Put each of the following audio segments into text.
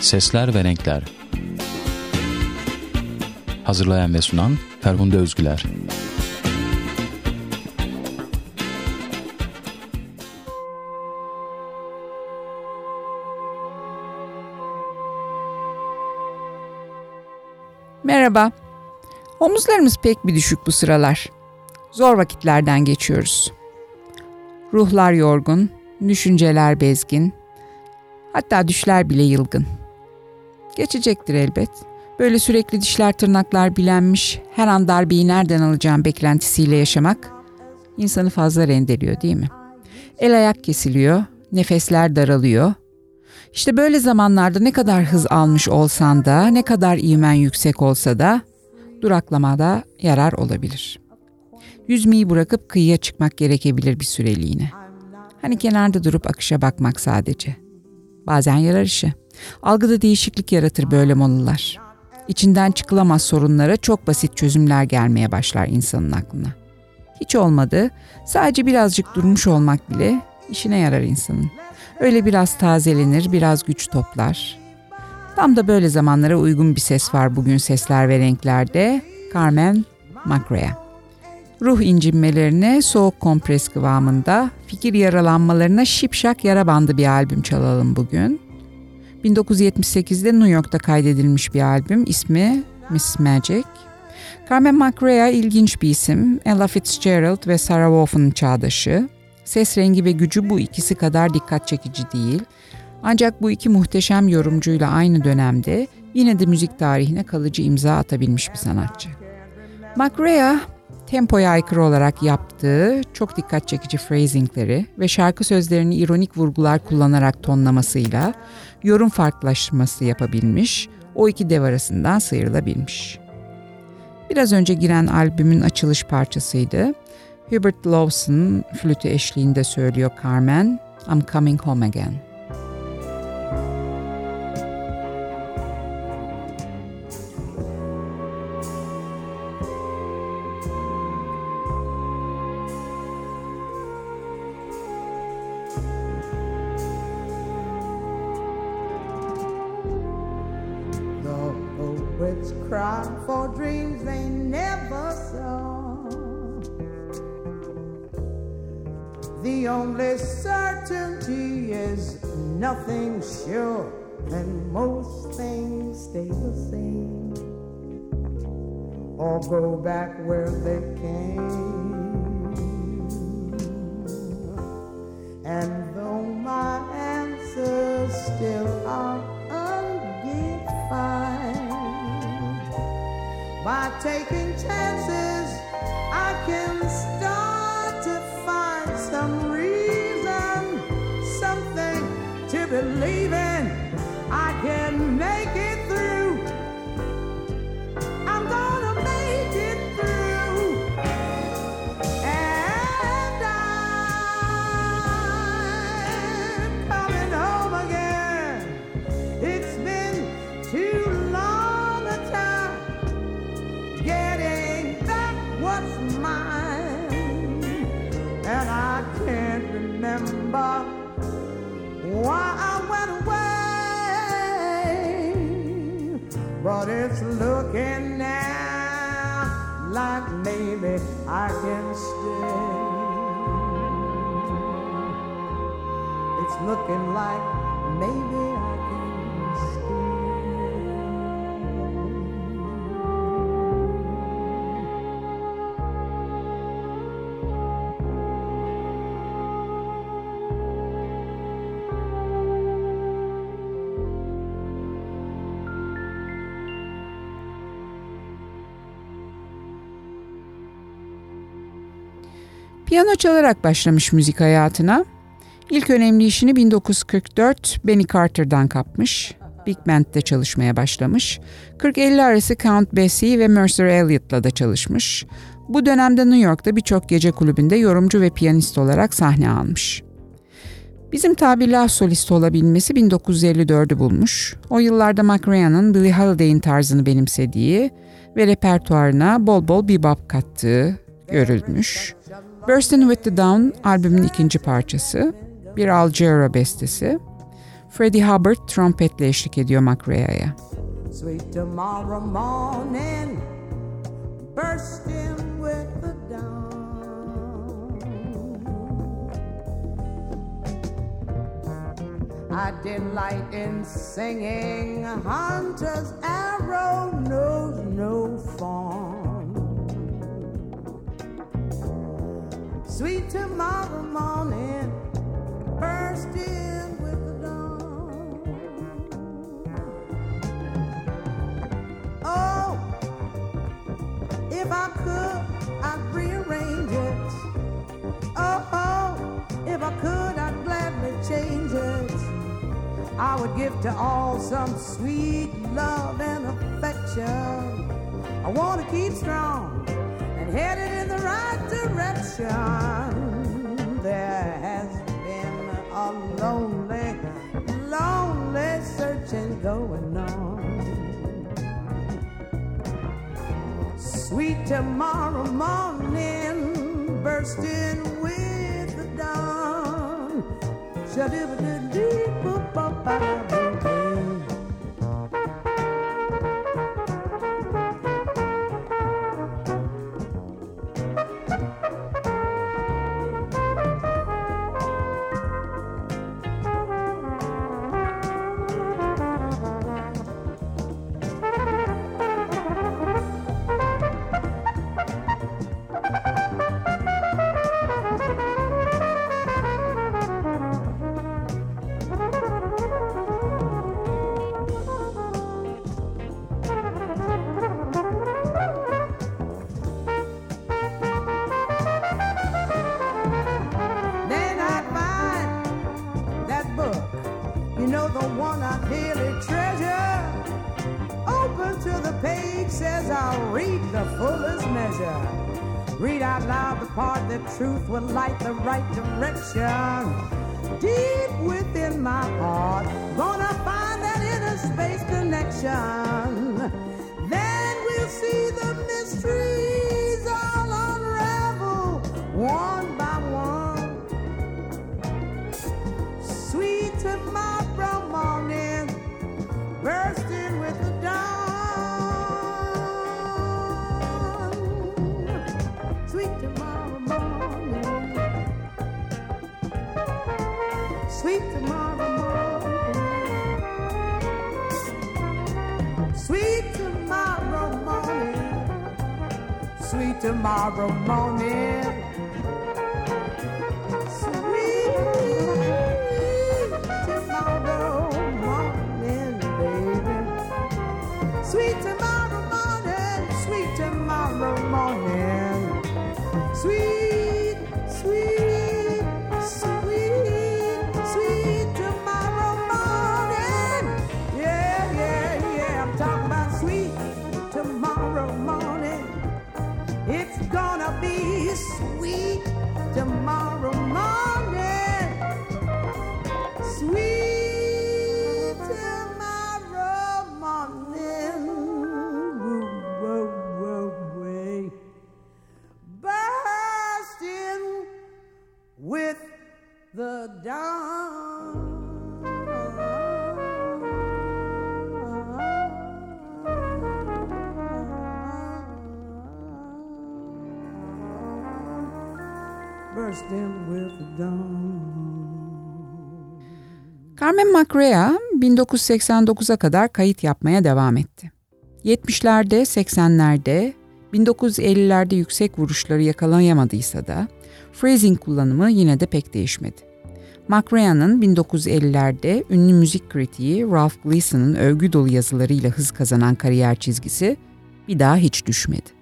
Sesler ve Renkler Hazırlayan ve sunan Ferhunde Özgüler Merhaba. Omuzlarımız pek bir düşük bu sıralar. Zor vakitlerden geçiyoruz. Ruhlar yorgun, düşünceler bezgin, hatta düşler bile yılgın. Geçecektir elbet. Böyle sürekli dişler tırnaklar bilenmiş, her an darbeyi nereden alacağım beklentisiyle yaşamak insanı fazla rendeliyor değil mi? El ayak kesiliyor, nefesler daralıyor. İşte böyle zamanlarda ne kadar hız almış olsan da, ne kadar imen yüksek olsa da duraklamada yarar olabilir. Yüzmeyi bırakıp kıyıya çıkmak gerekebilir bir süreliğine. Hani kenarda durup akışa bakmak sadece. Bazen yarar işe. Algıda değişiklik yaratır böyle molalar. İçinden çıkılamaz sorunlara çok basit çözümler gelmeye başlar insanın aklına. Hiç olmadı, sadece birazcık durmuş olmak bile işine yarar insanın. Öyle biraz tazelenir, biraz güç toplar. Tam da böyle zamanlara uygun bir ses var bugün sesler ve renklerde. Carmen McRae'a. Ruh incinmelerine soğuk kompres kıvamında, fikir yaralanmalarına şipşak yara bandı bir albüm çalalım bugün. 1978'de New York'ta kaydedilmiş bir albüm. ismi Miss Magic. Carmen McRae ilginç bir isim. Ella Fitzgerald ve Sarah Vaughan'ın çağdaşı. Ses rengi ve gücü bu ikisi kadar dikkat çekici değil. Ancak bu iki muhteşem yorumcuyla aynı dönemde yine de müzik tarihine kalıcı imza atabilmiş bir sanatçı. McRae tempoya aykırı olarak yaptığı çok dikkat çekici phrasingleri ve şarkı sözlerini ironik vurgular kullanarak tonlamasıyla yorum farklılaşması yapabilmiş, o iki dev arasından sıyrılabilmiş. Biraz önce giren albümün açılış parçasıydı. Hubert Lawson flütü eşliğinde söylüyor Carmen, I'm Coming Home Again. but it's looking now like maybe I can stay. It's looking like maybe I Piyano çalarak başlamış müzik hayatına. İlk önemli işini 1944 Benny Carter'dan kapmış. Big Band'de çalışmaya başlamış. 40-50 arası Count Basie ve Mercer Elliott'la da çalışmış. Bu dönemde New York'ta birçok gece kulübünde yorumcu ve piyanist olarak sahne almış. Bizim tabirle solist olabilmesi 1954'ü bulmuş. O yıllarda McRae'nin Billie Holiday'in tarzını benimsediği ve repertuarına bol bol bebop kattığı görülmüş. Burstin with the Dawn albümün ikinci parçası bir Al bestesi. Freddie Hubbard trompetle eşlik ediyor McRae'ya. Sweet tomorrow morning, bursting with the dawn. I delight in singing, hunter's arrow knows no fawn. Sweet tomorrow morning, bursting with the dawn. Oh, if I could, I'd rearrange it. Oh, oh, if I could, I'd gladly change it. I would give to all some sweet love and affection. I want to keep strong headed in the right direction. There has been a lonely, lonely searching going on. Sweet tomorrow morning, bursting with the dawn. Shadoo-ba-doo-doo-ba-ba-ba-ba. Truth will light the right direction. Deep within my heart, gonna find that inner space connection. Tomorrow morning. Carmen McRae 1989'a kadar kayıt yapmaya devam etti. 70'lerde, 80'lerde, 1950'lerde yüksek vuruşları yakalayamadıysa da phrasing kullanımı yine de pek değişmedi. McRae'nin 1950'lerde ünlü müzik kritiği Ralph Gleason'ın övgü dolu yazılarıyla hız kazanan kariyer çizgisi bir daha hiç düşmedi.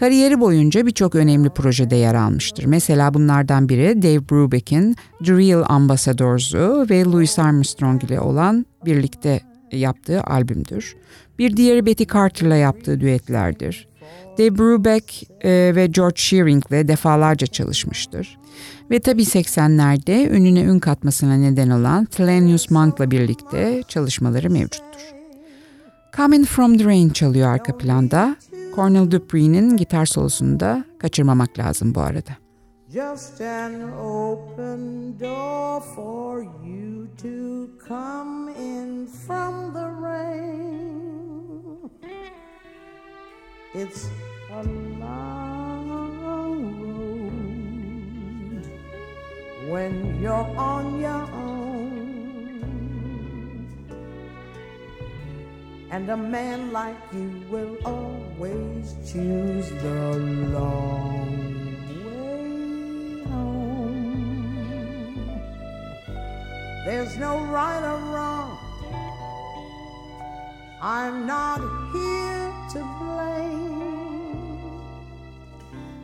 Kariyeri boyunca birçok önemli projede yer almıştır. Mesela bunlardan biri Dave Brubeck'in The Real Ambassadors'u ve Louis Armstrong ile olan birlikte yaptığı albümdür. Bir diğeri Betty Carter'la yaptığı düetlerdir. Dave Brubeck e, ve George Shearing ile defalarca çalışmıştır. Ve tabii 80'lerde önüne ün katmasına neden olan Thelonious Monk'la birlikte çalışmaları mevcuttur. Coming From The Rain çalıyor arka planda. Cornel Dupree'nin gitar solosunu da kaçırmamak lazım bu arada. just an open door for you to come in from the rain. It's a long road when you're on your own, and a man like you will always choose the long way home. There's no right or wrong. I'm not here to blame.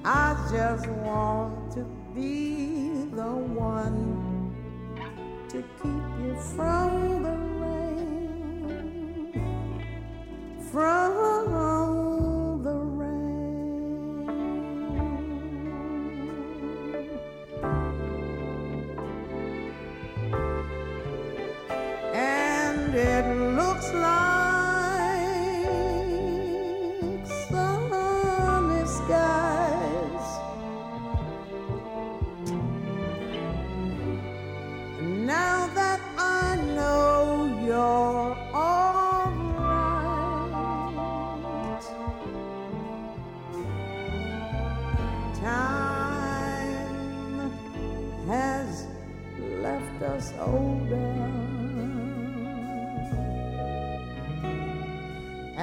I just want to be the one to keep you from the from the rain. And it looks like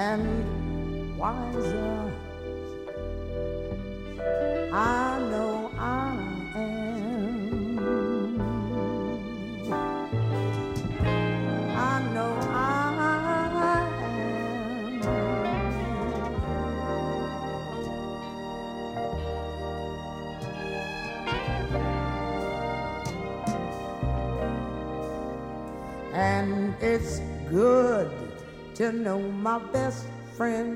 and wiser. To know my best friend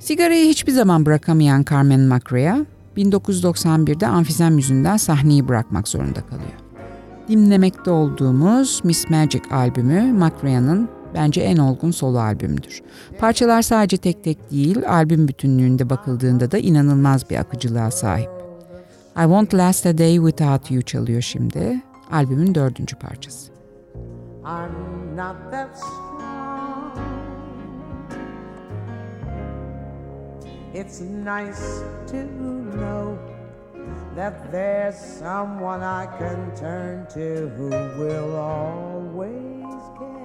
Sigarayı hiçbir zaman bırakamayan Carmen McRae'a 1991'de amfizem yüzünden sahneyi bırakmak zorunda kalıyor. Dinlemekte olduğumuz Miss Magic albümü McRae'nin bence en olgun solo albümüdür. Parçalar sadece tek tek değil, albüm bütünlüğünde bakıldığında da inanılmaz bir akıcılığa sahip. I Won't Last a Day Without You çalıyor şimdi. Albümün dördüncü parçası. I'm not that It's nice to know that there's someone I can turn to who will always care.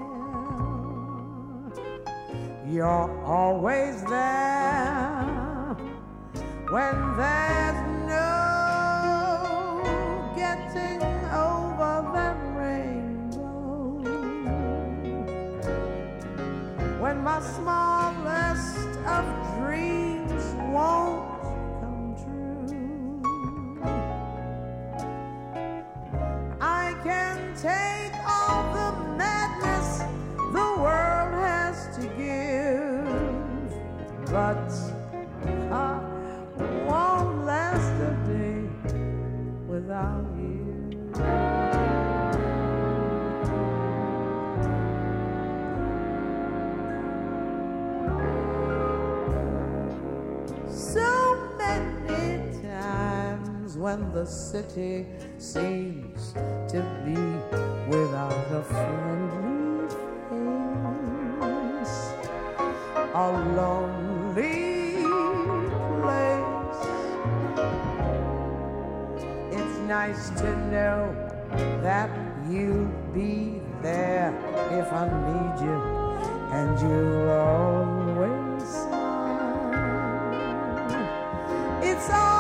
You're always there when there's no getting over that rainbow. When my smallest of dreams won't come true. I can take all the madness the world has to give, but I won't last a day without you. when the city seems to be without a friendly face. A lonely place. It's nice to know that you'll be there if I need you, and you'll always. It's all.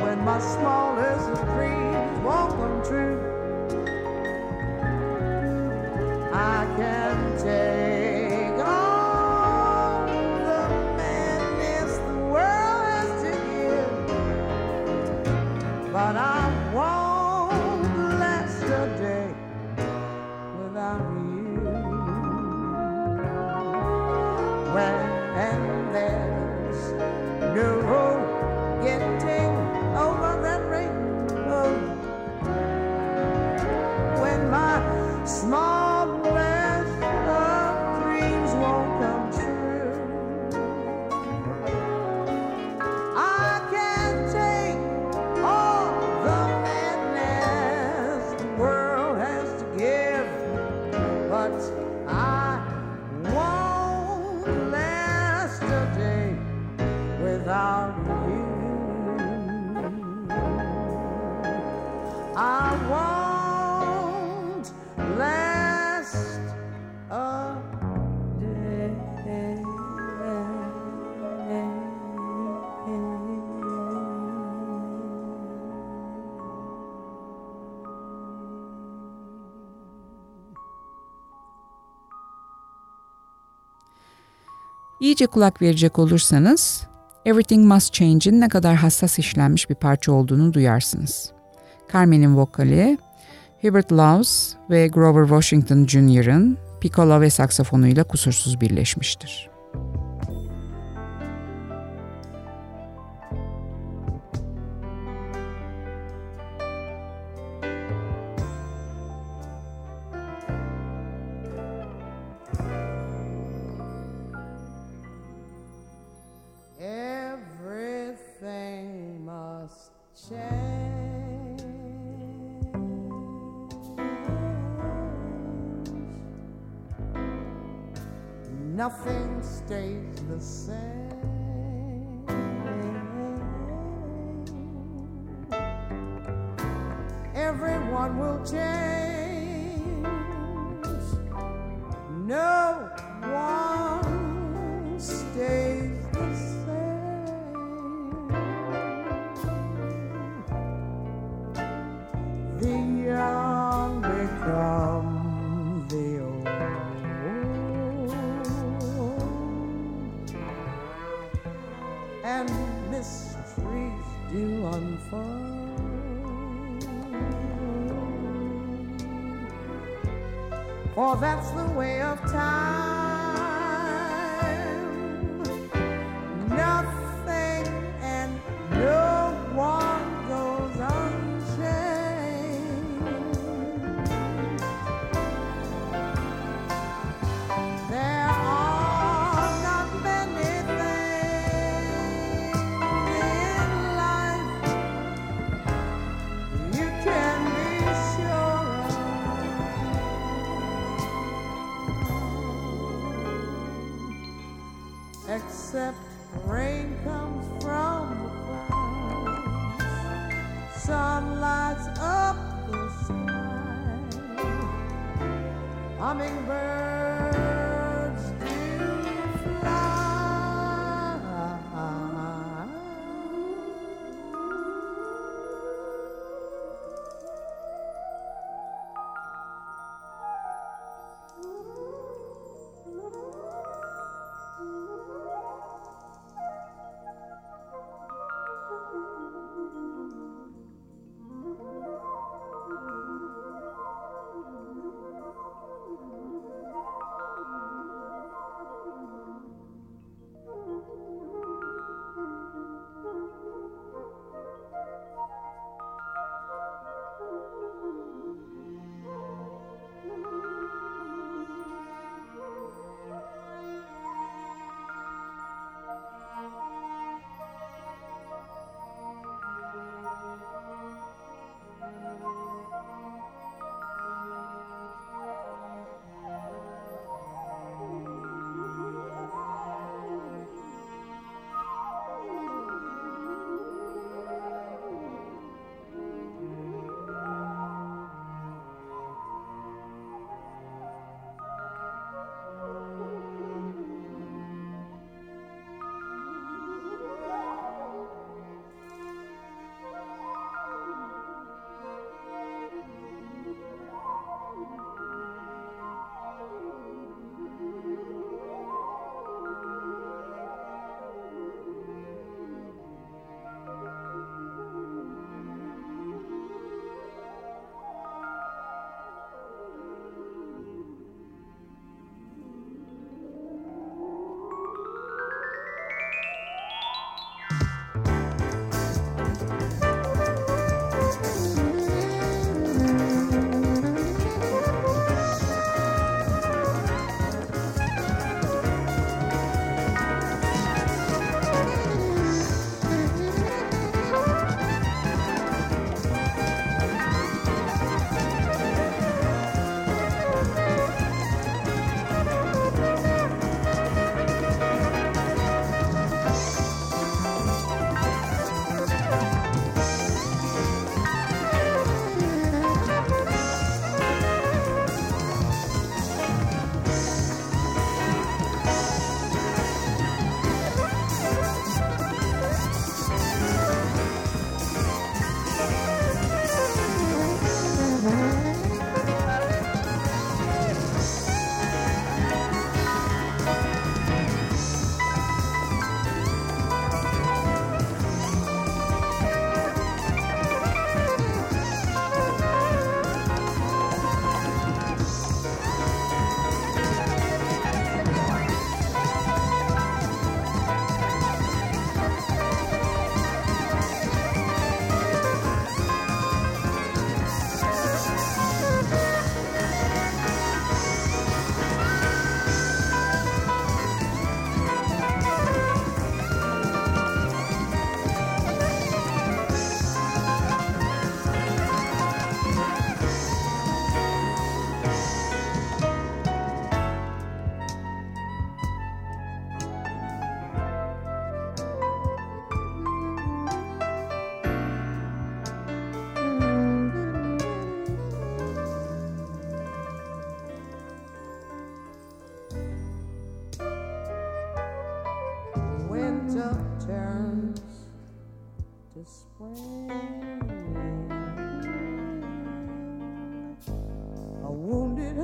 when my smallest dreams won't come true. I can tell. İyice kulak verecek olursanız Everything Must Change'in ne kadar hassas işlenmiş bir parça olduğunu duyarsınız. Carmen'in vokali, Hubert Laws ve Grover Washington Jr.'ın piccolo ve saksafonuyla kusursuz birleşmiştir. Nothing stays the same.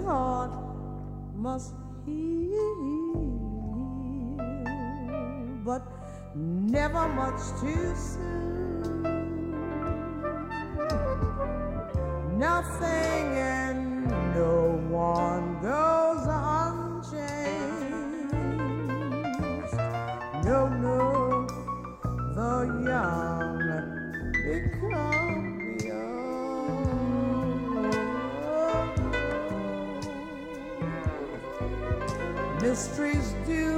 Heart must heal, but never much too soon. Nothing Mysteries do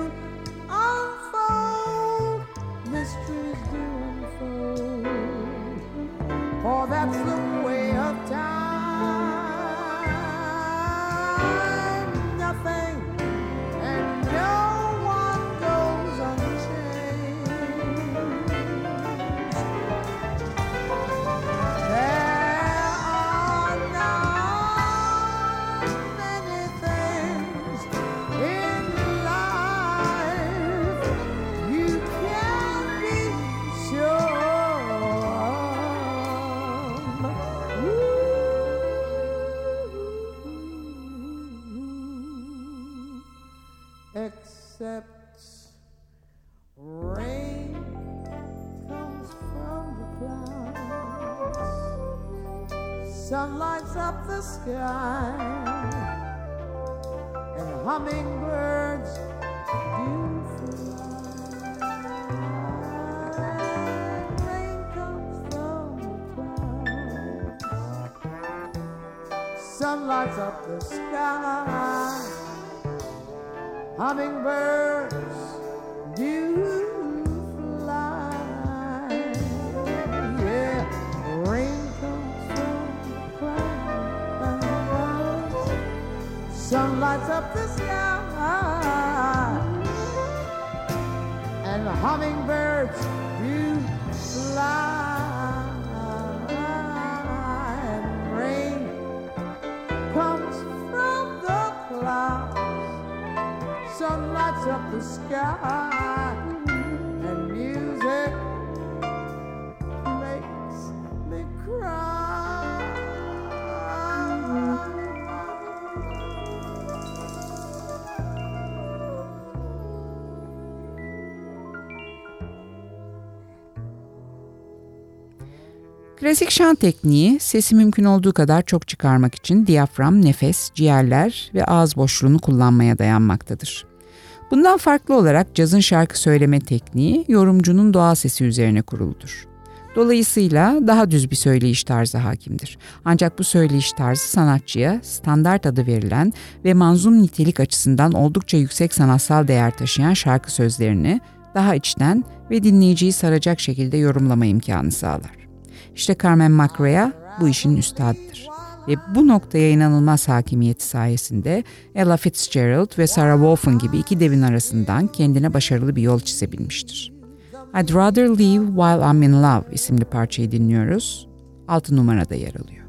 hummingbirds do fly. Yeah, rain comes from the clouds, sun lights up the sky, and the hummingbirds up the sky and music makes me cry. Klasik şan tekniği sesi mümkün olduğu kadar çok çıkarmak için diyafram, nefes, ciğerler ve ağız boşluğunu kullanmaya dayanmaktadır. Bundan farklı olarak cazın şarkı söyleme tekniği yorumcunun doğal sesi üzerine kuruludur. Dolayısıyla daha düz bir söyleyiş tarzı hakimdir. Ancak bu söyleyiş tarzı sanatçıya standart adı verilen ve manzum nitelik açısından oldukça yüksek sanatsal değer taşıyan şarkı sözlerini daha içten ve dinleyiciyi saracak şekilde yorumlama imkanı sağlar. İşte Carmen McRae'a bu işin üstadıdır. Ve bu noktaya inanılmaz hakimiyeti sayesinde Ella Fitzgerald ve Sarah Vaughan gibi iki devin arasından kendine başarılı bir yol çizebilmiştir. I'd Rather Leave While I'm In Love isimli parçayı dinliyoruz. 6 numarada yer alıyor.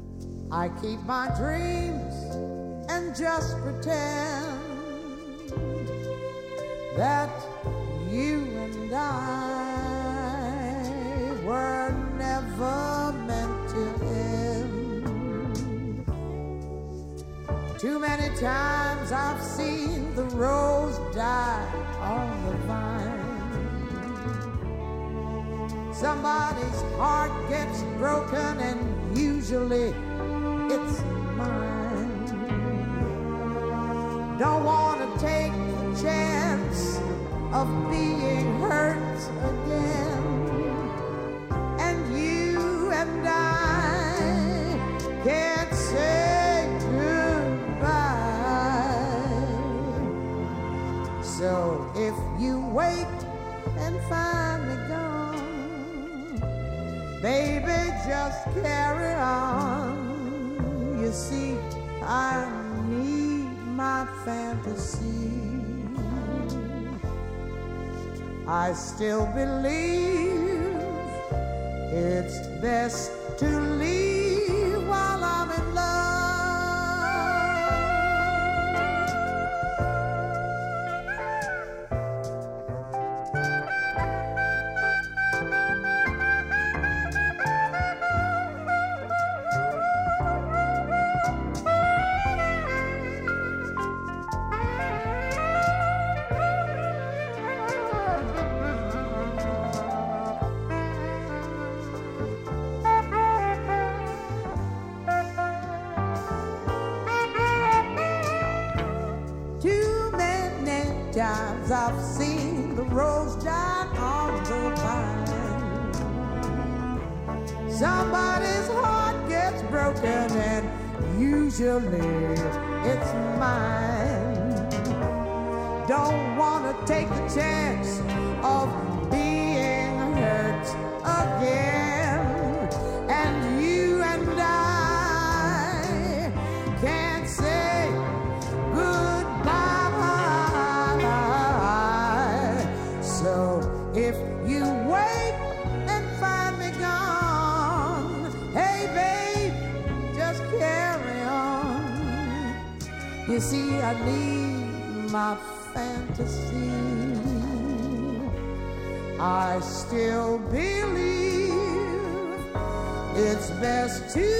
I keep my dreams and just pretend that you and I were never meant Too many times I've seen the rose die on the vine. Somebody's heart gets broken, and usually it's mine. Don't want to take the chance of being hurt again. Gone, baby, just carry on. You see, I need my fantasy. I still believe it's best to leave to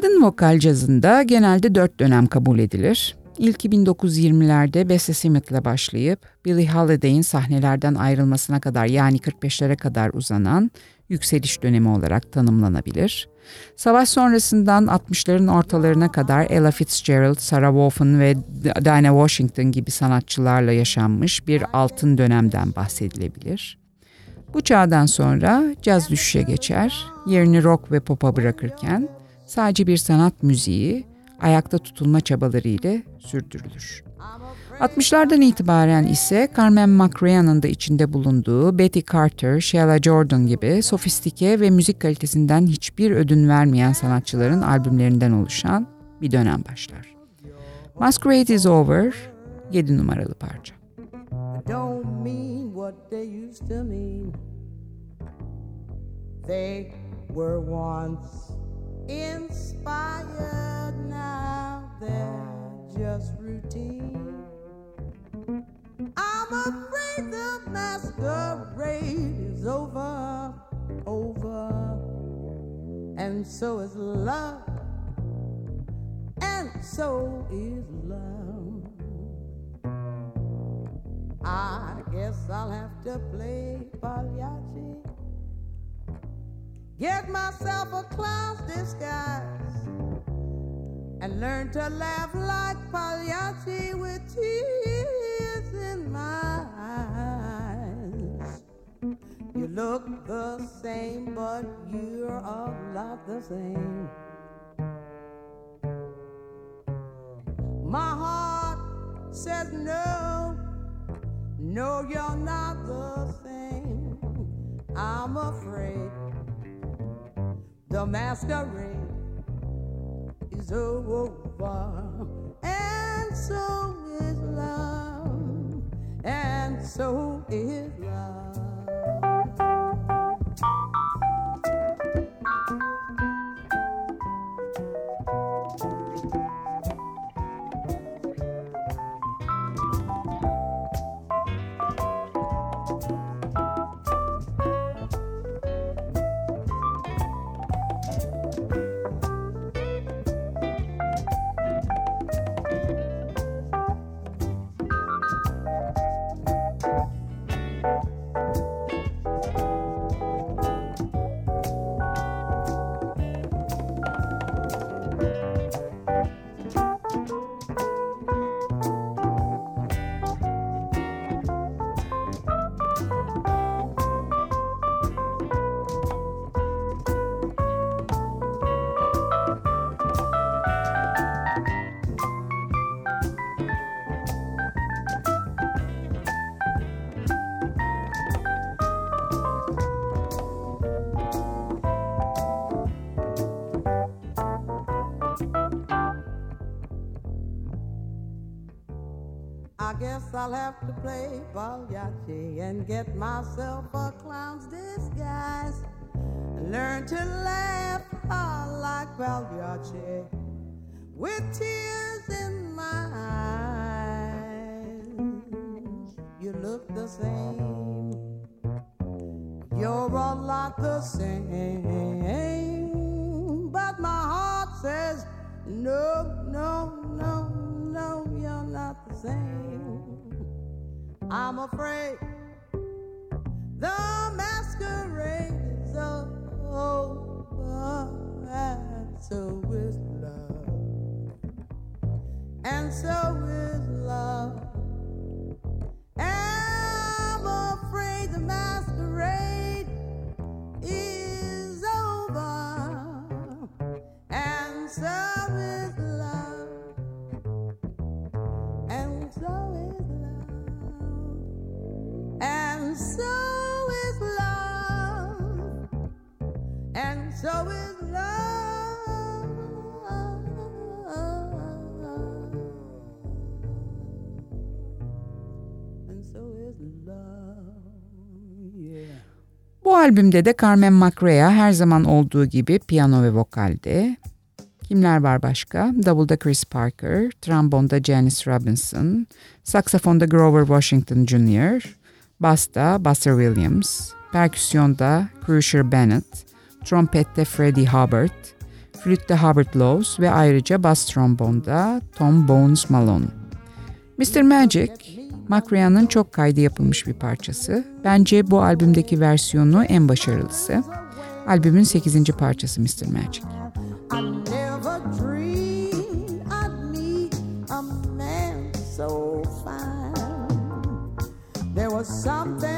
Kadın vokal cazında genelde dört dönem kabul edilir. İlki 1920'lerde Bessie Smith'le başlayıp Billie Holiday'in sahnelerden ayrılmasına kadar yani 45'lere kadar uzanan yükseliş dönemi olarak tanımlanabilir. Savaş sonrasından 60'ların ortalarına kadar Ella Fitzgerald, Sarah Vaughan ve Dinah Washington gibi sanatçılarla yaşanmış bir altın dönemden bahsedilebilir. Bu çağdan sonra caz düşüşe geçer, yerini rock ve pop'a bırakırken sadece bir sanat müziği ayakta tutulma çabaları ile sürdürülür. 60'lardan itibaren ise Carmen McRae'nin da içinde bulunduğu Betty Carter, Sheila Jordan gibi sofistike ve müzik kalitesinden hiçbir ödün vermeyen sanatçıların albümlerinden oluşan bir dönem başlar. Masquerade is Over 7 numaralı parça. don't mean what they used to mean. They were once inspired, now they're just routine. I'm afraid the masquerade is over, over, and so is love, and so is love. I guess I'll have to play Pagliacci. Get myself a clown's disguise and learn to laugh like Pagliacci with tears in my eyes. You look the same, but you're a lot the same. My heart says no. No, you're not the same. I'm afraid the masquerade is over, and so is love, and so is love. Guess I'll have to play Pagliacci and get myself a clown's disguise. And learn to laugh like Pagliacci with tears in my eyes. You look the same. You're a lot the same. But my heart says, no, no, I'm afraid. The masquerade is over, and so is love, and so is albümde de Carmen McRae'a her zaman olduğu gibi piyano ve vokalde. Kimler var başka? Davulda Chris Parker, trombonda Janice Robinson, saksafonda Grover Washington Jr., basta Buster Williams, perküsyonda Crusher Bennett, trompette Freddie Hubbard, flütte Hubbard Laws ve ayrıca bas trombonda Tom Bones Malone. Mr. Magic, McRae'nin çok kaydı yapılmış bir parçası. Bence bu albümdeki versiyonu en başarılısı. Albümün 8. parçası Mr. Magic. There was something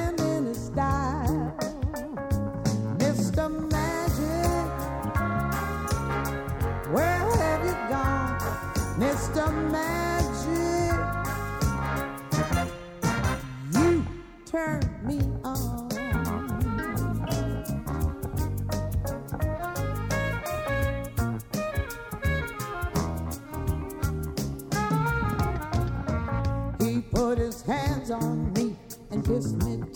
turn me on. He put his hands on me and kissed me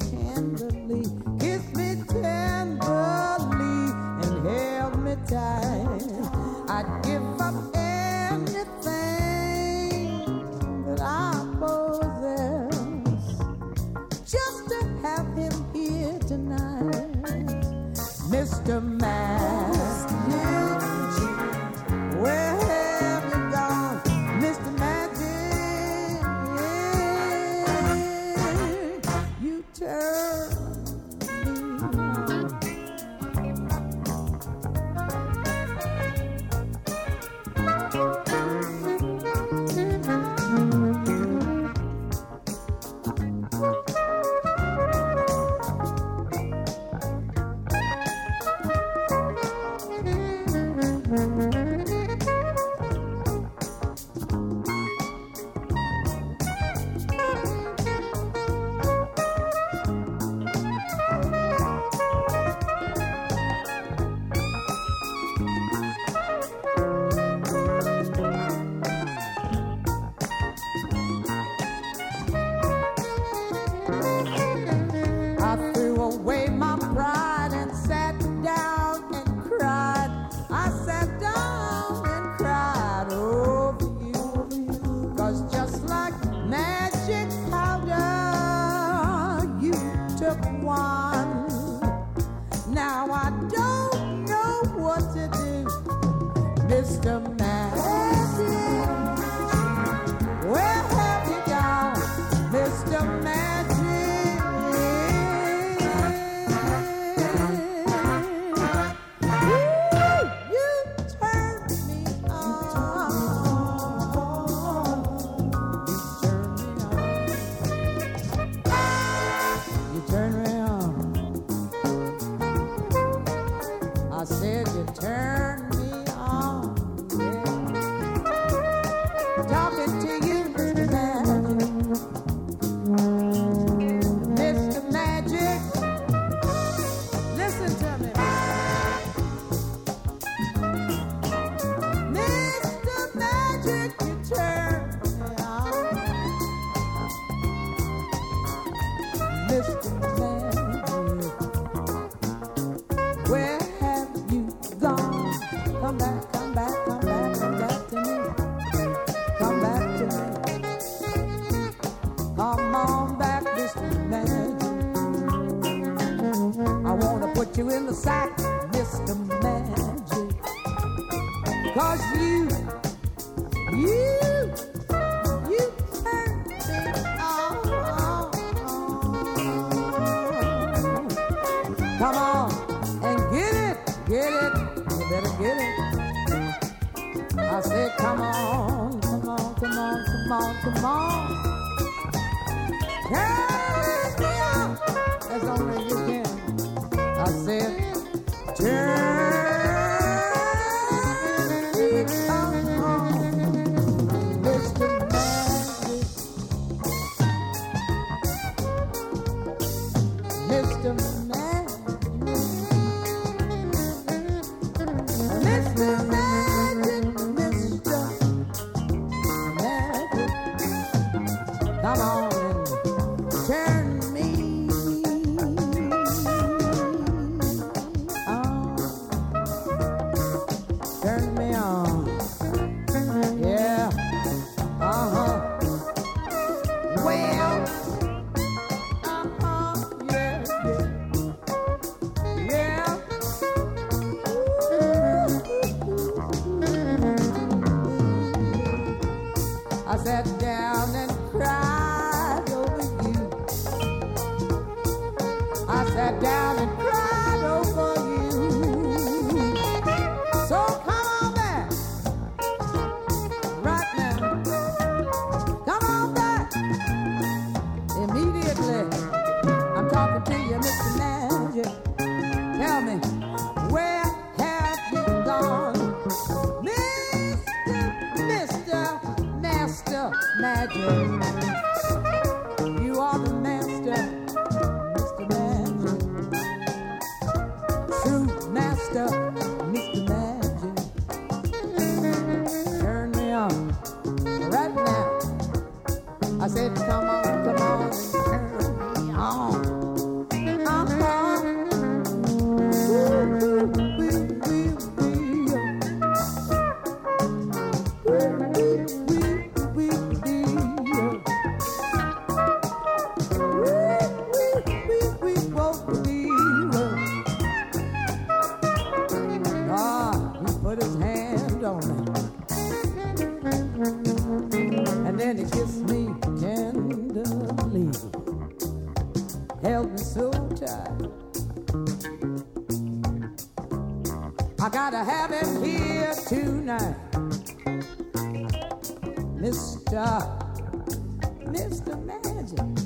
just imagine.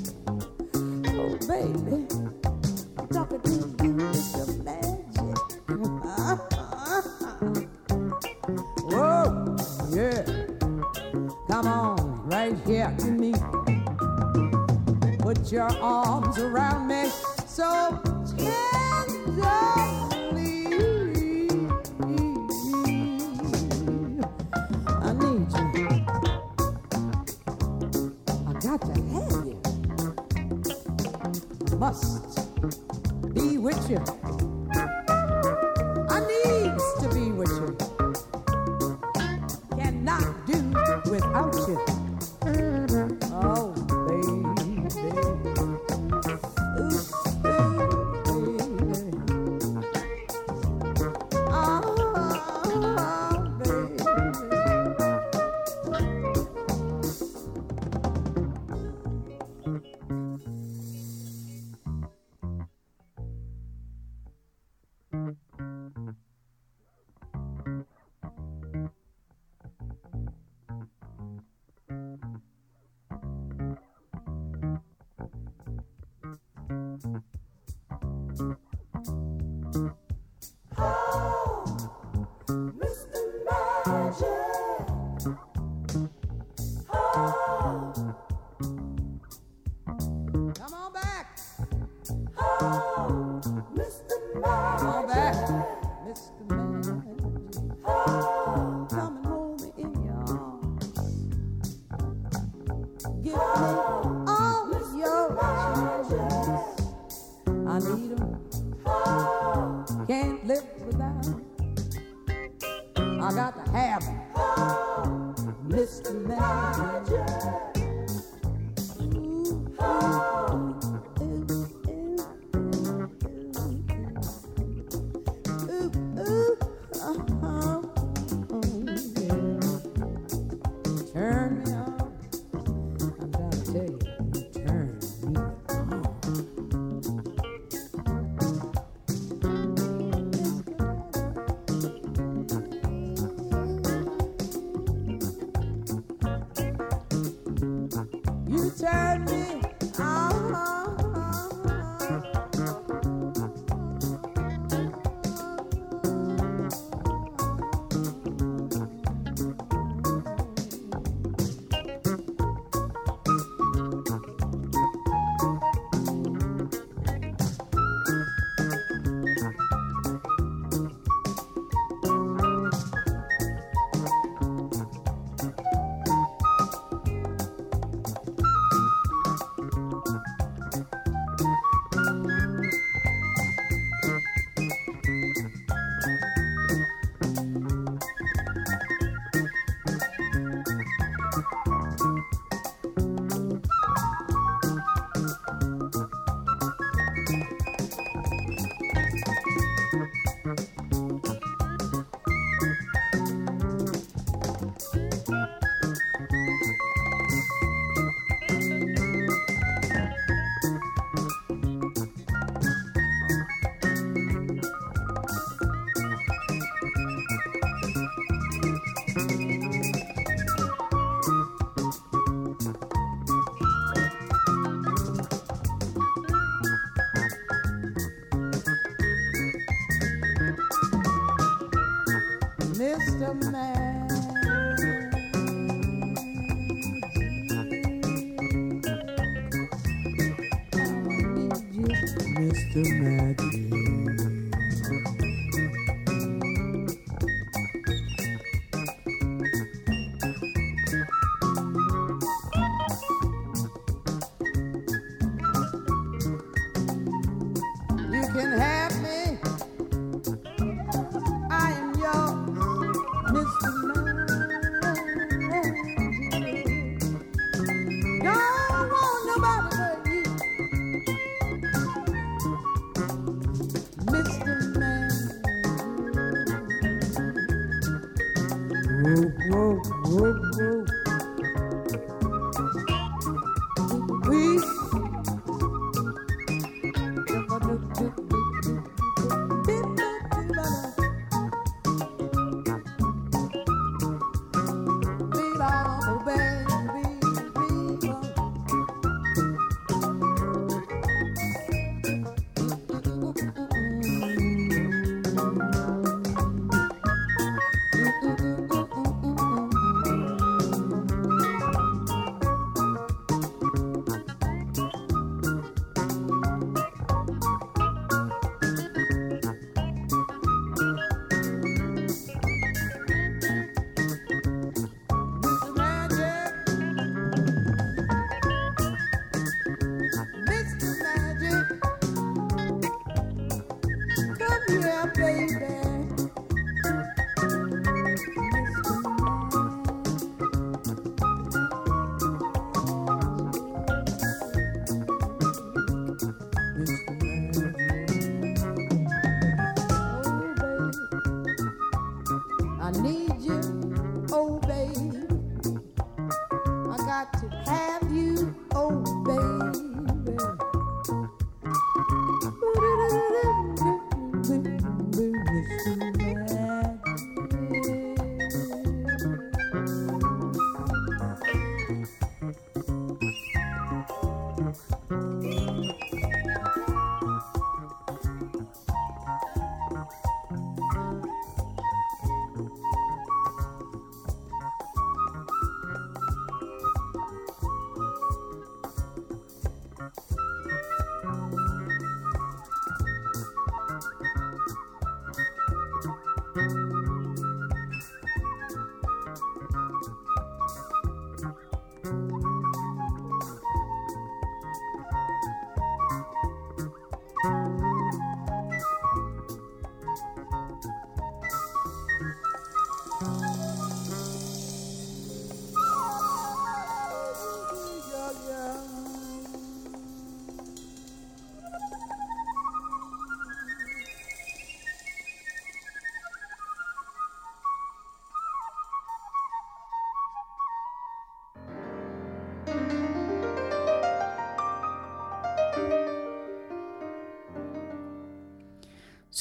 Oh, baby, I'm talking to you, just imagine. Whoa, yeah. Come on, right here to me. Put your arms around me. I got to have him. Oh, Mr. Magic. Ooh. Oh.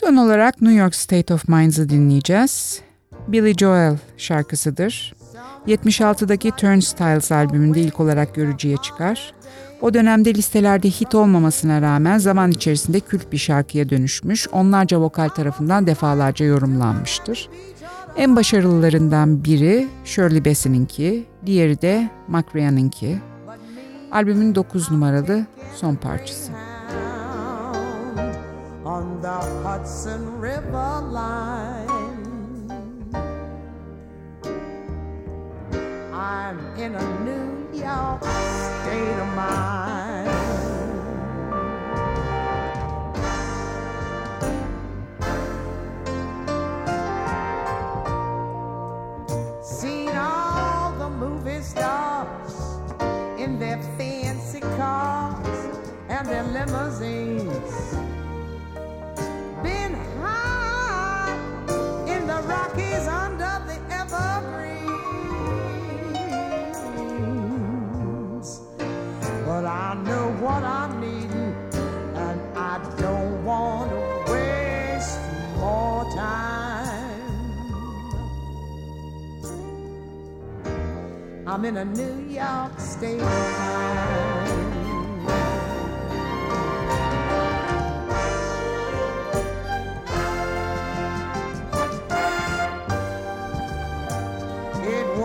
Son olarak New York State of Minds'ı dinleyeceğiz. Billy Joel şarkısıdır. 76'daki Turnstiles albümünde ilk olarak görücüye çıkar. O dönemde listelerde hit olmamasına rağmen zaman içerisinde kült bir şarkıya dönüşmüş, onlarca vokal tarafından defalarca yorumlanmıştır. En başarılılarından biri Shirley Bassey'ninki, diğeri de McRae'ninki. Albümün 9 numaralı son parçası. On the Hudson River line. I'm in a New York state of mind. Seen all the movie stars in their fancy cars and their limousines Rockies under the evergreens. But I know what I'm needing and I don't want to waste more time. I'm in a New York state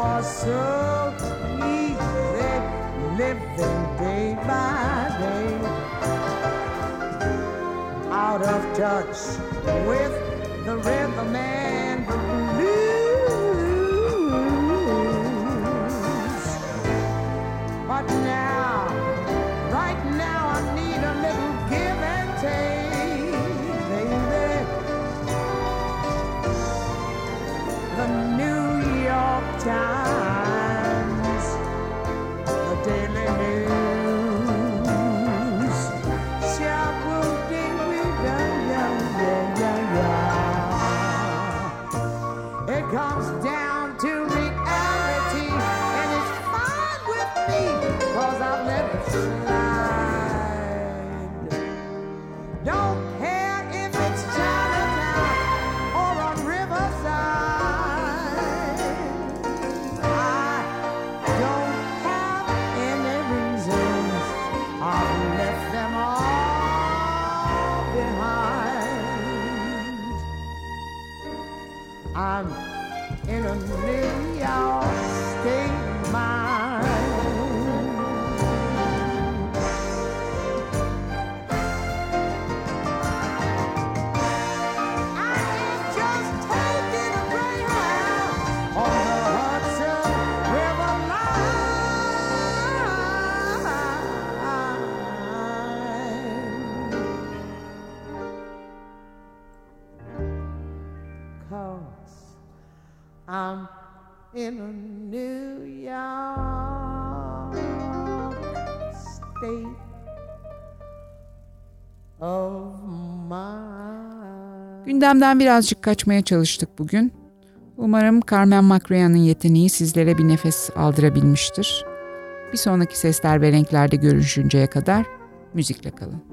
was so easy living day by day, out of touch with the rhythm and the blues. But now, right now, I need a little give and take, baby. The New York Times, Gündemden birazcık kaçmaya çalıştık bugün. Umarım Carmen McRae'nin yeteneği sizlere bir nefes aldırabilmiştir. Bir sonraki sesler ve renklerde görüşünceye kadar müzikle kalın.